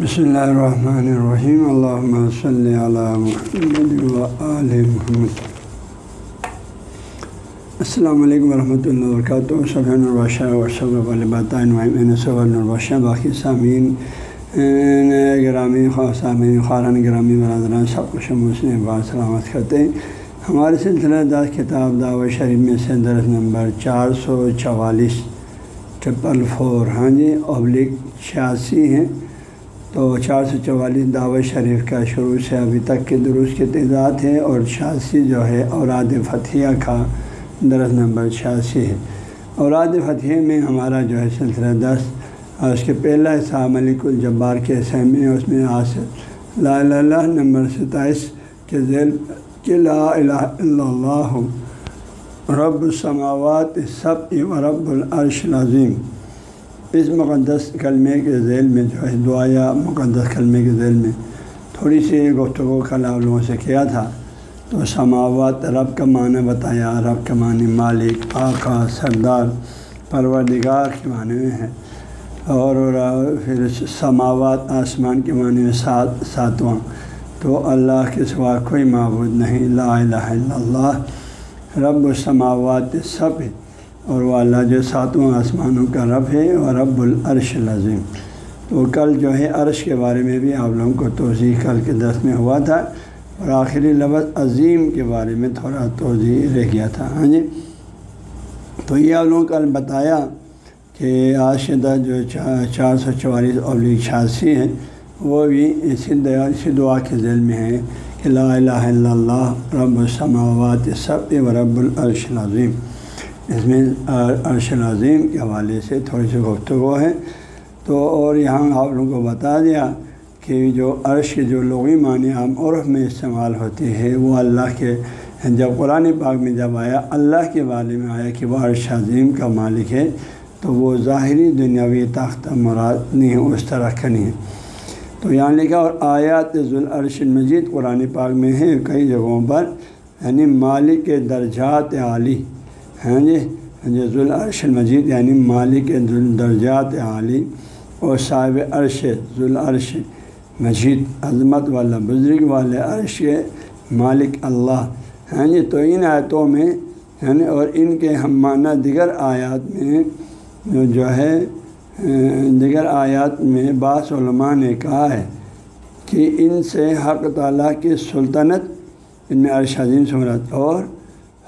بسم اللہ الرحمن الرحیم اللہ صلی محمد محمد السلام علیکم ورحمۃ اللہ وبرکاتہ سبحان الباشہ ورثہ الباطین الباشہ باقی سامعین گرامی خواہ سامعین خارن گرامی برادران سب کچھ مسلم بات سلامت کرتے ہیں ہمارے سلسلہ دس کتاب دعوت شریف میں سے درس نمبر چار سو چوالیس ٹرپل فور ہاں جی ابلک چھیاسی ہیں تو چار سو چوالیس دعوت شریف کا شروع سے ابھی تک کے درست کی تعداد ہے اور چھیاسی جو ہے اوراد فتھیہ کا درس نمبر چھیاسی ہے۔ اوراد فتح میں ہمارا جو ہے سلسلہ دس اور اس کے پہلا حصہ ملک الجبار کے حصے میں اس میں آصف لا اللہ نمبر ستائیس کے ذیل کہ لا الہ الا اللہ، رب السماوات سب و رب العرش العظیم۔ اس مقدس کلمے کے ذیل میں جو ہے دعایا مقدس کلمے کے ذیل میں تھوڑی سی گفتگو کل آپ لوگوں سے کیا تھا۔ تو سماوات رب کا معنی بتایا، رب کا معنی مالک، آقا، سردار، پروردگار کے معنی میں ہے۔ اور پھر سماوات آسمان کے معنی میں سات، ساتواں۔ تو اللہ کے سوا کوئی معبود نہیں، لا الہ الا اللہ۔ رب السماوات سب ہے اور وہ اللہ جو ساتواں آسمانوں کا رب ہے اور رب العرش العظیم۔ تو کل جو ہے عرش کے بارے میں بھی آپ لوگوں کو توضیع کل کے دس میں ہوا تھا اور آخری لفظ عظیم کے بارے میں تھوڑا توضیع رہ گیا تھا۔ ہاں جی؟ تو یہ آپ لوگوں کو کل بتایا کہ آشدہ جو چار سو چوالیس ابلی چھیاسی ہے وہ بھی اسی دعا اسی دعا کے ذیل میں ہے کہ لا الہ الا اللہ، رب السماوات سب و رب العرش العظیم۔ اس میں عرش العظیم کے حوالے سے تھوڑی سی گفتگو ہے۔ تو اور یہاں آپ لوگوں کو بتا دیا کہ جو عرش کے جو لغوی معنی عام عرف میں استعمال ہوتی ہے وہ اللہ کے جب قرآن پاک میں جب آیا، اللہ کے بارے میں آیا کہ وہ عرش عظیم کا مالک ہے، تو وہ ظاہری دنیاوی طاقت مراد نہیں ہے، اس طرح کا نہیں ہے۔ تو یہاں لکھا اور آیات ذوالعرش المجید قرآن پاک میں ہے کئی جگہوں پر یعنی مالک درجات عالی۔ ہیں جی؟ ذوالعرش المجید یعنی مالک درجات عالی اور صاحب عرش ذوالعرش مجید، عظمت والا، بزرگ والے عرش کے مالک اللہ۔ ہیں جی تو ان آیتوں میں یعنی اور ان کے ہم معنی دیگر آیات میں جو ہے ہاں، دیگر آیات میں بعض علماء نے کہا ہے کہ ان سے حق تعالیٰ کی سلطنت ان میں عرش عظیم سمرت اور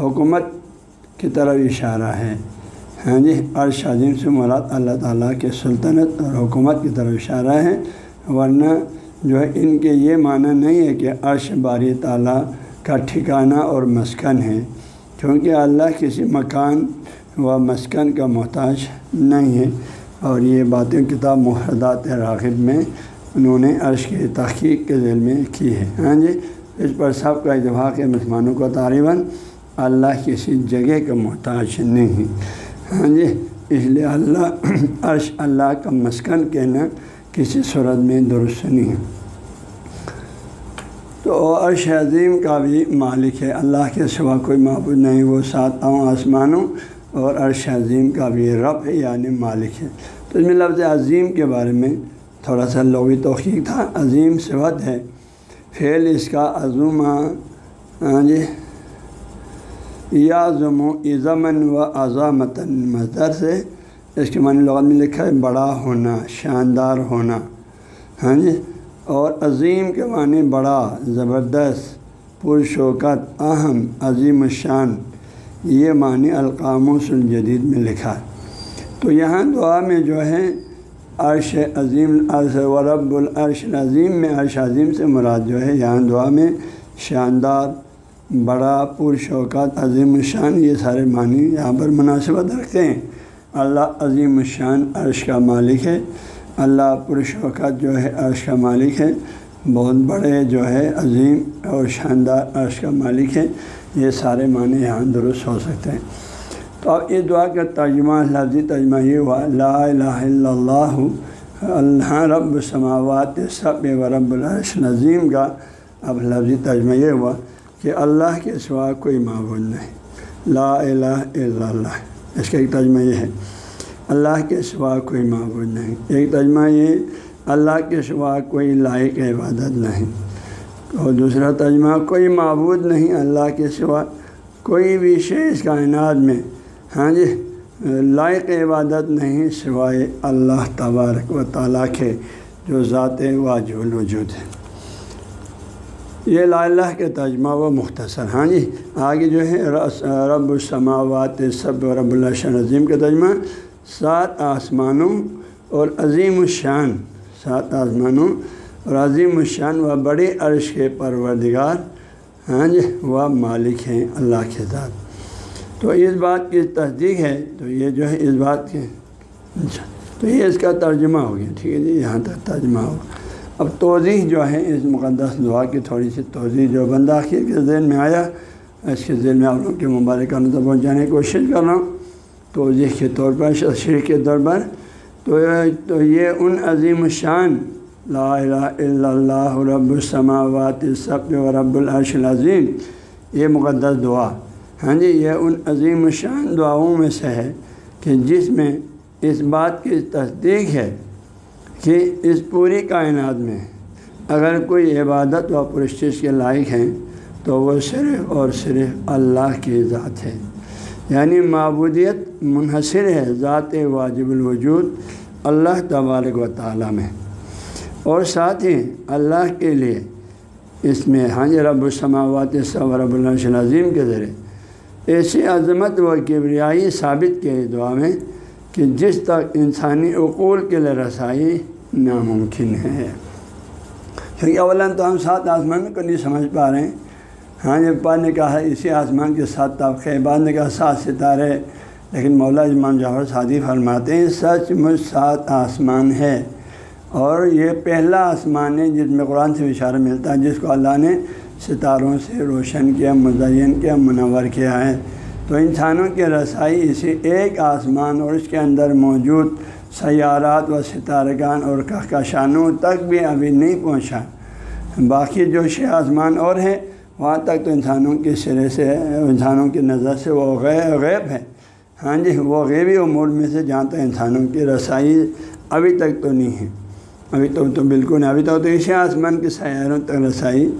حکومت کی طرف اشارہ ہے۔ ہاں جی عرش عظیم سے مراد اللہ تعالیٰ کے سلطنت اور حکومت کی طرف اشارہ ہے۔ ورنہ جو ہے، ان کے یہ معنی نہیں ہے کہ عرش باری تعالیٰ کا ٹھکانہ اور مسکن ہے کیونکہ اللہ کسی مکان و مسکن کا محتاج نہیں ہے۔ اور یہ باتیں کتاب محردات راغب میں انہوں نے عرش کی تحقیق کے ذیل میں کی ہے۔ ہاں جی اس پر سب کا اتفاق ہے مسلمانوں کو طالباً اللہ کسی جگہ کا محتاج نہیں ہے ہاں جی اس لیے اللہ عرش اللہ کا مسکن کہنا کسی صورت میں درست نہیں ہے۔ تو عرش عظیم کا بھی مالک ہے۔ اللہ کے سوا کوئی معبود نہیں، وہ سات آسمانوں اور عرش عظیم کا بھی رب ہے یعنی مالک ہے۔ تو اس میں لفظ عظیم کے بارے میں تھوڑا سا لغوی توقیق تھا۔ عظیم صفت ہے۔ فعل اس کا عظومہ ہاں جی یا ضم و عظمن و عظامتاً مظر سے۔ اس کے معنی لغت میں لکھا ہے، بڑا ہونا، شاندار ہونا۔ ہاں جی؟ اور عظیم کے معنی بڑا، زبردست، پرشوکت، اہم، عظیم الشان۔ یہ معنی القاموس الجدید میں لکھا ہے۔ تو یہاں دعا میں جو ہے، عرش عظیم، عرش و رب العرش عظیم میں، عرش عظیم سے مراد جو ہے، یہاں دعا میں شاندار بڑا پرشوکت عظیم الشان، یہ سارے معنی یہاں پر مناسبت رکھتے ہیں۔ اللہ عظیم الشان عرش کا مالک ہے۔ اللہ پرشوکت جو ہے عرش کا مالک ہے۔ بہت بڑے جو ہے عظیم اور شاندار عرش کا مالک ہے۔ یہ سارے معنی یہاں درست ہو سکتے ہیں۔ تو اب اس دعا کا ترجمہ، لفظی ترجمہ یہ ہوا، لا الہ الا اللہ اللہ رب سماوات سب و رب العرش، نظیم کا۔ اب لفظی ترجمہ یہ ہوا۔ کہ اللہ کے سوا کوئی معبود نہیں۔ لا الہ الا اللہ۔ اس کا ایک ترجمہ یہ ہے۔ اللہ کے سوا کوئی معبود نہیں۔ ایک ترجمہ یہ، اللہ کے سوا کوئی لائق عبادت نہیں۔ اور دوسرا ترجمہ، کوئی معبود نہیں اللہ کے سوا کوئی بھی شے اس کائنات میں۔ ہاں جی لائق عبادت نہیں سوائے اللہ تبارک و تعالیٰ کے، جو ذات واجب الوجود ہے۔ یہ لا اللہ کے ترجمہ و مختصر ہاں جی آگے جو ہے رب السماوات، سب رب اللہ عظیم کا ترجمہ، سات آسمانوں اور عظیم الشان، سات آسمانوں اور عظیم الشان و بڑے عرش کے پروردگار ہاں جی وہ مالک ہیں اللہ کے ذات۔ تو اس بات کی تصدیق ہے، تو یہ جو ہے، اس بات کے اچھا تو یہ اس کا ترجمہ ہو گیا، ٹھیک ہے جی یہاں تک ترجمہ ہوگا اب توضیح جو ہے اس مقدس دعا کی تھوڑی سی توضیح جو بندہ آخر کے ذہن میں آیا، اس کے ذہن میں آپ لوگ کے مبارک نظر پہنچانے کی کوشش کر رہا ہوں۔ توضیح کے طور پر شرح کے طور پر۔ تو یہ ان عظیم الشان لا الہ الا اللہ رب السماوات سب و رب العرش العظیم، یہ مقدس دعا۔ ہاں جی یہ ان عظیم الشان دعاؤں میں سے ہے کہ جس میں اس بات کی تصدیق ہے کہ اس پوری کائنات میں اگر کوئی عبادت و پرشش کے لائق ہیں، تو وہ صرف اور صرف اللہ کی ذات ہے۔ یعنی معبودیت منحصر ہے ذات واجب الوجود اللہ تبارک و تعالیٰ میں۔ اور ساتھ ہی اللہ کے لیے اس میں ہاں جی، رب السماوات صب رب اللہ عظیم کے ذریعے ایسی عظمت و کبریائی ثابت کے دعا میں کہ جس تک انسانی اقول کے لیے رسائی ناممکن ہے۔ کیونکہ اولا تو ہم سات آسمان کو نہیں سمجھ پا رہے ہیں۔ ہاں جب پا نے کہا اسی آسمان کے ساتھ طبقے بعد نے کہا سات ستارے، لیکن مولا امام جعفر شادی فرماتے ہیں، سچ مجھ سات آسمان ہے۔ اور یہ پہلا آسمان ہے جس میں قرآن سے اشارہ ملتا ہے، جس کو اللہ نے ستاروں سے روشن کیا، مزین کیا، منور کیا ہے۔ تو انسانوں کی رسائی اسی ایک آسمان اور اس کے اندر موجود سیارات و ستارگان اور کہکشانوں تک بھی ابھی نہیں پہنچا۔ باقی جو شہ آسمان اور ہیں، وہاں تک تو انسانوں کے سرے سے، انسانوں کی نظر سے وہ غیب ہے ہاں جی وہ غیبی امور میں سے جہاں تک انسانوں کی رسائی ابھی تک تو نہیں ہے۔ ابھی تو تو بالکل نہیں، ابھی تک تو اسی آسمان کے سیاروں تک رسائی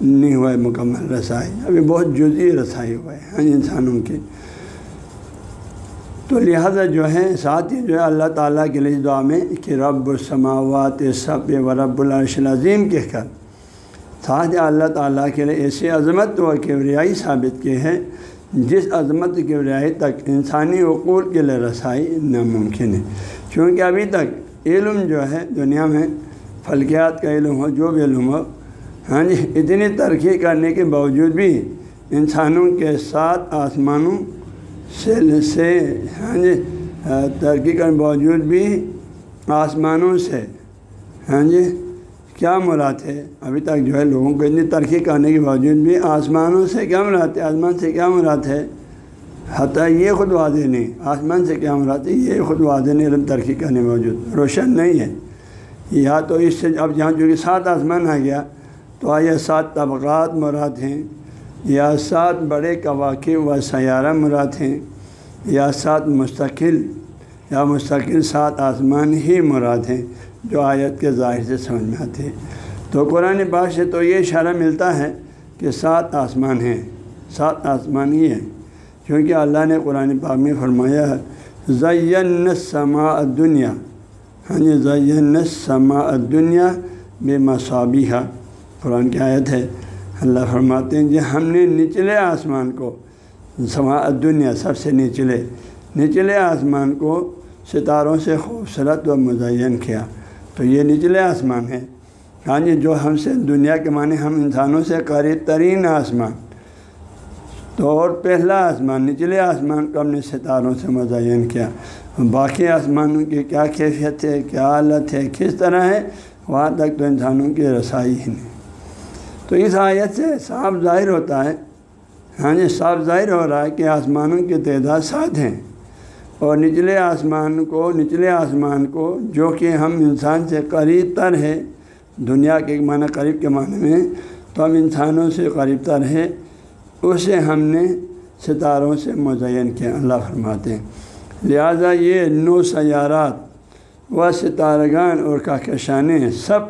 نہیں ہوا ہے مکمل رسائی۔ ابھی بہت جزی رسائی ہوا ہے ہاں جی، انسانوں کی۔ تو لہٰذا جو ہے ساتھ ہی جو ہے، اللہ تعالیٰ کے لیے دعا میں کہ رب السماوات سب و رب العرش العظیم کہہ کر، ساتھ اللہ تعالیٰ کے لیے ایسی عظمت و کیوریائی ثابت کی ہے جس عظمت کیوریائی تک انسانی عقول کے لیے رسائی ناممکن ہے۔ کیونکہ ابھی تک علم جو ہے، دنیا میں فلکیات کا علم ہو، جو بھی علم ہو ہاں جی اتنی ترقی کرنے کے باوجود بھی انسانوں کے ساتھ آسمانوں سے سے ہاں جی ترقی کے باوجود بھی آسمانوں سے ہاں جی کیا مراد ہے؟ ابھی تک جو ہے لوگوں کو اتنی ترقی کرنے کے باوجود بھی آسمانوں سے کیا مراد ہے؟ آسمان سے کیا مراد ہے؟ حتیٰ یہ خود واضح نہیں۔ آسمان سے کیا مراد ہے؟ یہ خود واضح نہیں، علم ترقی کرنے باوجود۔ روشن نہیں ہے۔ یا تو اس سے، اب جہاں چونکہ سات آسمان آ گیا، تو آیا سات طبقات مراد ہیں۔ یا سات بڑے کواقع و سیارہ مراد ہیں، یا سات مستقل، یا مستقل سات آسمان ہی مراد ہیں، جو آیت کے ظاہر سے سمجھ میں آتے ہیں۔ تو قرآن پاک سے تو یہ اشارہ ملتا ہے کہ سات آسمان ہیں، سات آسمان ہی ہیں۔ کیونکہ اللہ نے قرآن پاک میں فرمایا ہے، زین سما دنیا ہاں جی زین سما دنیا بے مصابیہ قرآن کی آیت ہے اللہ فرماتے ہیں کہ ہم نے نچلے آسمان کو، سما دنیا سب سے نچلے نچلے آسمان کو ستاروں سے خوبصورت و مزین کیا۔ تو یہ نچلے آسمان ہے ہاں جی جو ہم سے دنیا کے معنی ہم انسانوں سے قریب ترین آسمان۔ تو اور پہلا آسمان، نچلے آسمان کو ہم نے ستاروں سے مزین کیا۔ باقی آسمانوں کی کیا کیفیت ہے، کیا حالت ہے، کس طرح ہے، وہاں تک تو انسانوں کی رسائی ہی نہیں۔ تو اس آیت سے صاف ظاہر ہوتا ہے ہاں جی صاف ظاہر ہو رہا ہے کہ آسمانوں کی تعداد سات ہیں۔ اور نچلے آسمان کو، نچلے آسمان کو جو کہ ہم انسان سے قریب تر ہے دنیا کے معنی قریب کے معنی میں، تو ہم انسانوں سے قریب تر ہے اسے ہم نے ستاروں سے مزین کیا، اللہ فرماتے ہیں۔ لہٰذا یہ نو سیارات و ستارگان اور کہکشانیں سب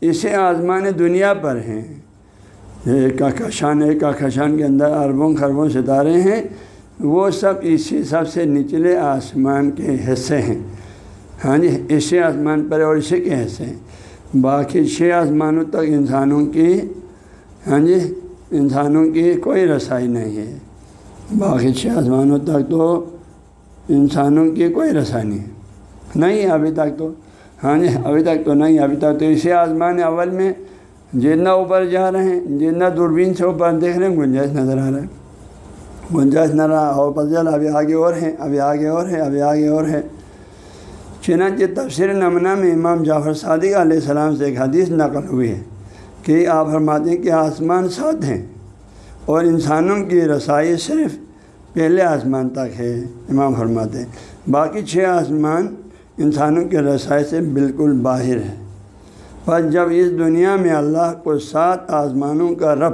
اسی آزمان دنیا پر ہیں۔ ایک کہکشان ہے کہکشان کے اندر اربوں خربوں ستارے ہیں، وہ سب اسی سب سے نچلے آسمان کے حصے ہیں۔ ہاں جی اسی آسمان پر اور اسی کے حصے ہیں۔ باقی چھ آسمانوں تک انسانوں کی ہاں جی انسانوں کی کوئی رسائی نہیں ہے۔ باقی چھ آسمانوں تک تو انسانوں کی کوئی رسائی نہیں ہے۔ نہیں ابھی تک تو۔ ہاں جی ابھی تک تو نہیں ابھی تک تو اسی آسمان اول میں جتنا اوپر جا رہے ہیں، جتنا دوربین سے اوپر دیکھ رہے ہیں، گنجائش نظر آ رہا ہے۔ گنجائش نہ رہا اور پتہ ابھی آگے اور ہیں، ابھی آگے اور ہے ابھی آگے اور ہے چنانچہ تفسیر نمنہ میں امام جعفر صادق علیہ السلام سے ایک حدیث نقل ہوئی ہے کہ آپ فرماتے ہیں کہ آسمان سات ہیں اور انسانوں کی رسائی صرف پہلے آسمان تک ہے، امام فرماتے ہیں۔ باقی چھ آسمان انسانوں کے رسائی سے بالکل باہر ہے پر جب اس دنیا میں اللہ کو سات آسمانوں کا رب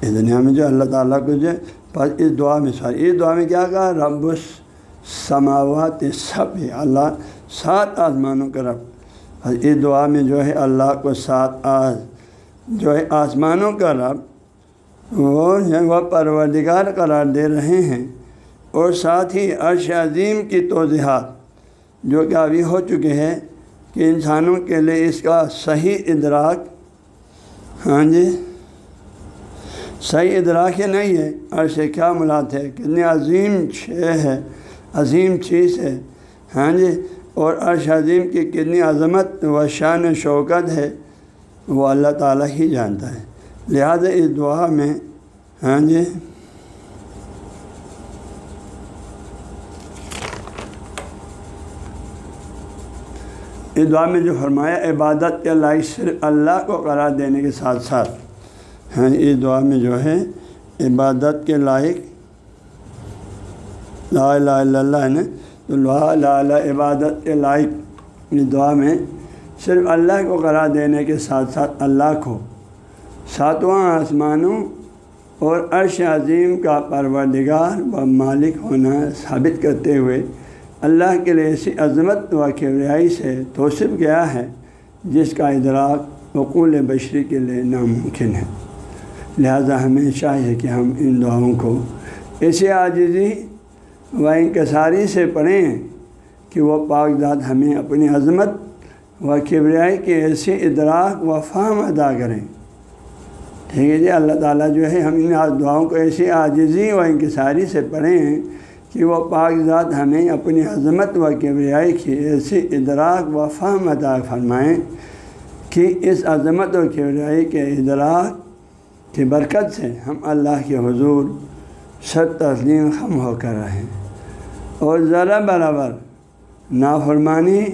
اس دنیا میں جو اللہ تعالیٰ کو جو پر اس دعا میں ساری اس دعا میں کیا کہا؟ رب سماوات سب ہے، اللہ سات آسمانوں کا رب۔ اس دعا میں جو ہے، اللہ کو سات آز جو ہے، آسمانوں کا رب، وہ وہ پروردگار قرار دے رہے ہیں۔ اور ساتھ ہی عرش عظیم کی توضیحات، جو کہ ابھی ہو چکے ہیں۔ کہ انسانوں کے لیے اس کا صحیح ادراک ہاں جی؟ صحیح ادراک ہی نہیں ہے، عرش کیا ملات ہے، کتنی عظیم شے ہے، عظیم چیز ہے ہاں جی؟ اور عرش عظیم کی کتنی عظمت و شان و شوکت ہے، وہ اللہ تعالیٰ ہی جانتا ہے۔ لہذا اس دعا میں ہاں جی؟ اس دعا میں جو فرمایا عبادت کے لائق صرف اللہ کو قرار دینے کے ساتھ ساتھ۔ ہاں اس دعا میں جو ہے، عبادت کے لائق لا الہ الا اللہ ہے نا تو لا لا عبادت کے لائق اس دعا میں صرف اللہ کو قرار دینے کے ساتھ ساتھ اللہ کو ساتواں آسمانوں اور عرش عظیم کا پروردگار و مالک ہونا ثابت کرتے ہوئے اللہ کے لیے ایسی عظمت و کیوریائی سے توصف گیا ہے، جس کا ادراک وقول بشری کے لیے ناممکن ہے۔ لہذا ہمیں چاہیے کہ ہم ان دعاؤں کو ایسی عاجزی و انکساری سے پڑھیں کہ وہ پاک ذات ہمیں اپنی عظمت و کبریائی کی ایسی ادراک و فہم ادا کریں۔ ٹھیک ہے جی اللہ تعالیٰ جو ہے ہم ان دعاؤں کو ایسی عاجزی و انکساری سے پڑھیں کہ وہ پاک ذات ہمیں اپنی عظمت و کبریائی کی ایسی ادراک و فہم عطا فرمائیں کہ اس عظمت و کبریائی کے ادراک کی برکت سے ہم اللہ کے حضور سب تسلیم خم ہو کر رہیں اور ذرا برابر نافرمانی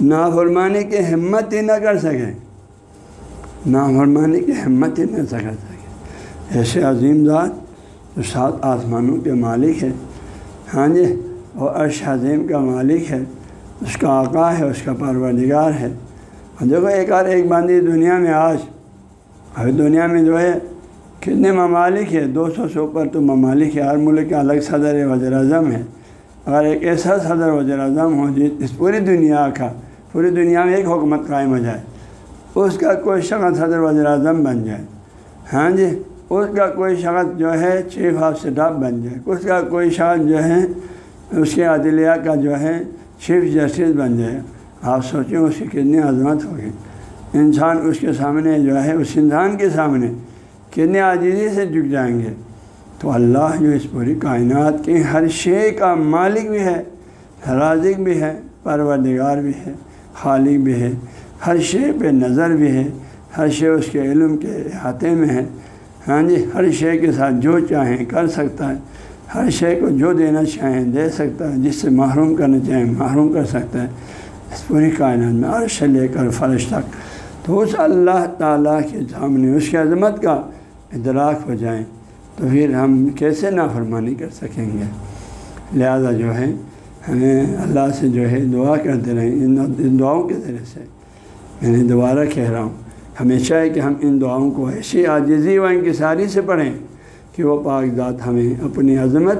نافرمانی کی ہمت ہی نہ کر سکیں۔ نافرمانی کی ہمت ہی نہ کر سکے ایسے عظیم ذات جو سات آسمانوں کے مالک ہے۔ ہاں جی اور عرش عظیم کا مالک ہے، اس کا آقا ہے، اس کا پروردگار ہے۔ اور دیکھو، ایک اور ایک باندھی دنیا میں آج۔ ابھی دنیا میں جو ہے، کتنے ممالک ہے دو سو سے اوپر تو ممالک ہے ہر ملک کا الگ صدر وزیر اعظم ہے۔ اگر ایک ایسا صدر وزیر اعظم ہو، جس اس پوری دنیا کا، پوری دنیا میں ایک حکومت قائم ہو جائے، اس کا کوئی شخص صدر وزیر اعظم بن جائے۔ ہاں جی اس کا کوئی شخص جو ہے چیف آف اسٹاف بن جائے۔ اس کا کوئی شخص جو ہے اس کے عدلیہ کا جو ہے چیف جسٹس بن جائے۔ آپ سوچیں اس کی کتنی عظمت ہوگی۔ انسان اس کے سامنے جو ہے، اس انسان کے سامنے کتنی عاجزی سے جھک جائیں گے۔ تو اللہ جو اس پوری کائنات کی ہر شے کا مالک بھی ہے، رازق بھی ہے، پروردگار بھی ہے، خالق بھی ہے۔ ہر شے پہ نظر بھی ہے۔ ہر شے اس کے علم کے احاطے میں ہے۔ ہاں جی ہر شے کے ساتھ جو چاہیں کر سکتا ہے۔ ہر شے کو جو دینا چاہیں دے سکتا ہے، جس سے محروم کرنا چاہیں محروم کر سکتا ہے۔ اس پوری کائنات میں عرش لے کر فرش تک۔ تو اس اللہ تعالیٰ کے سامنے اس کی عظمت کا ادراک ہو جائیں تو پھر ہم کیسے نافرمانی کر سکیں گے؟ لہذا جو ہے، ہمیں اللہ سے جو ہے دعا کرتے رہیں۔ ان دعاؤں کے ذریعے سے۔ میں نے دوبارہ کہہ رہا ہوں۔ ہمیشہ ہے کہ ہم ان دعاؤں کو ایسی عاجزی و انکساری سے پڑھیں کہ وہ پاک ذات ہمیں اپنی عظمت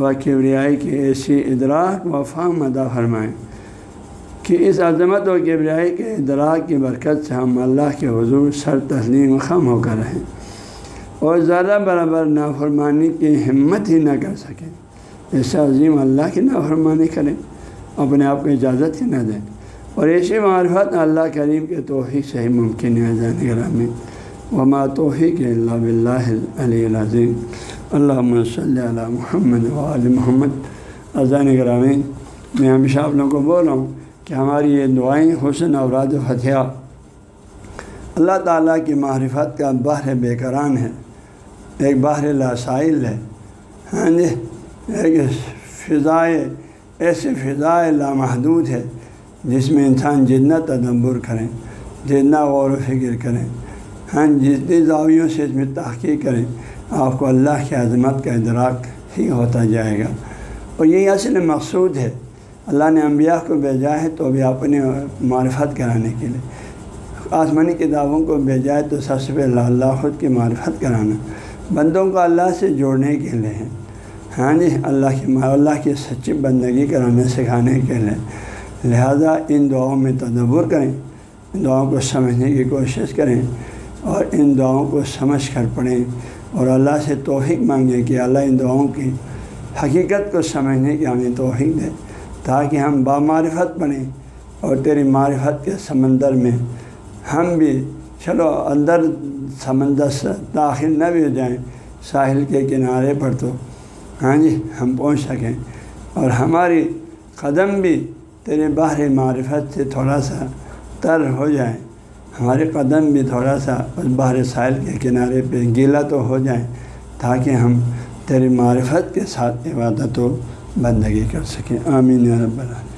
و کبریائی کی ایسی ادراک و فہم ادا فرمائیں کہ اس عظمت و کبریائی کے ادراک کی برکت سے ہم اللہ کے حضور سر تسلیم خم ہو کر رہیں اور زیادہ برابر نافرمانی کی ہمت ہی نہ کر سکیں۔ ایسے عظیم اللہ کی نافرمانی کریں، اپنے آپ کو اجازت ہی نہ دیں۔ اور ایسی معرفت اللہ کریم کے توحیق سے ہی ممکن ہے زین گرامی۔ وما توحیق اللہ بلّہ علیہ العظیم۔ اللہ صلی اللہ محمد وعلی محمد۔ اذان گرامی، میں ہمیشہ آپ لوگوں کو بول رہا ہوں کہ ہماری یہ دعائیں حسن اوراد فتح اللہ تعالیٰ کی معرفت کا بحر بے قران ہے، ایک باہر لاسائل ہے۔ ہاں جی ایک فضائے، ایسی فضائے لامحدود ہے۔ جس میں انسان جتنا تدبر کریں جتنا غور و فکر کریں ہاں جتنی زاویوں سے اس میں تحقیق کریں، آپ کو اللہ کی عظمت کا ادراک ہی ہوتا جائے گا۔ اور یہی اصل مقصود ہے۔ اللہ نے انبیاء کو بھیجا ہے تو بھی اپنے معرفت کرانے کے لیے۔ آسمانی کتابوں کو بھیجا ہے تو سب سے پہلے اللہ خود کی معرفت کرانا۔ بندوں کو اللہ سے جوڑنے کے لیے۔ ہاں جی اللہ کی اللہ کی سچی بندگی کرانے، سکھانے کے لیے۔ لہذا ان دعاؤں میں تدبر کریں، ان دعاؤں کو سمجھنے کی کوشش کریں اور ان دعاؤں کو سمجھ کر پڑھیں اور اللہ سے توحق مانگیں کہ اللہ ان دعاؤں کی حقیقت کو سمجھنے کی ہمیں توحق دے تاکہ ہم بامعرفت بنیں اور تیری معرفت کے سمندر میں ہم بھی، چلو اندر سمندر سے داخل نہ بھی ہو جائیں، ساحل کے کنارے پر تو ہاں جی ہم پہنچ سکیں اور ہماری قدم بھی تیرے باہر معرفت سے تھوڑا سا تر ہو جائیں ہمارے قدم بھی تھوڑا سا اس باہر ساحل کے کنارے پہ گیلا تو ہو جائیں تاکہ ہم تیرے معرفت کے ساتھ عبادت و بندگی کر سکیں۔ آمین رب العالمین۔